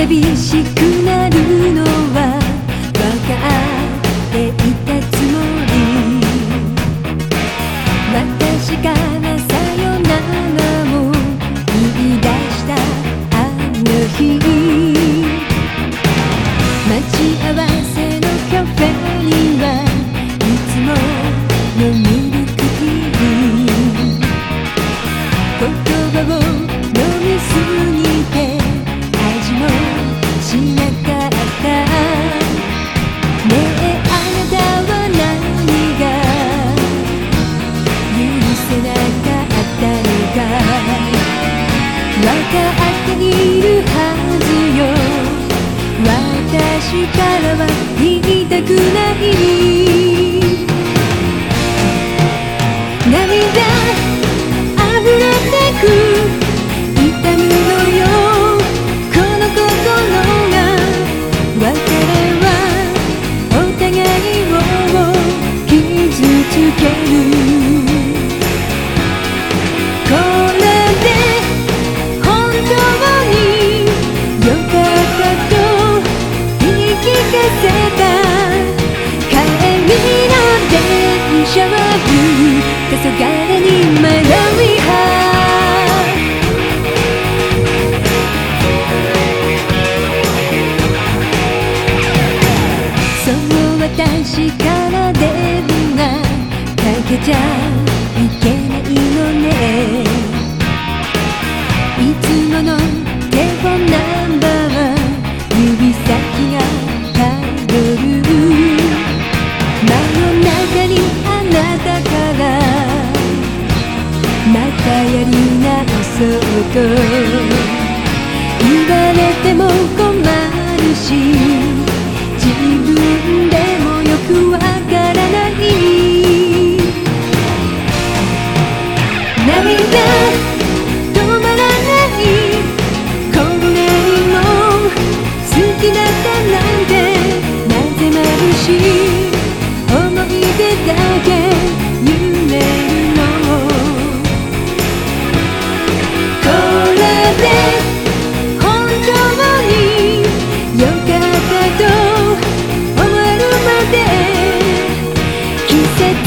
寂しくなるの分かっているはずよ私からは言い。たくない涙溢れてく痛むのよこの心が別れはお互いを傷つける。ゃいけないのね。いつものテレフォンナンバーは指先がたどる。真夜中にあなたからまたやり直そうと言われても困るし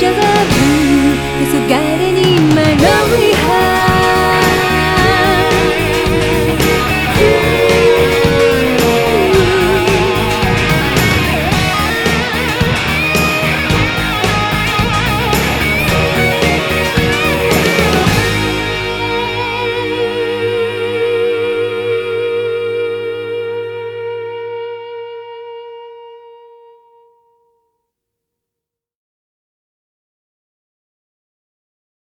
这个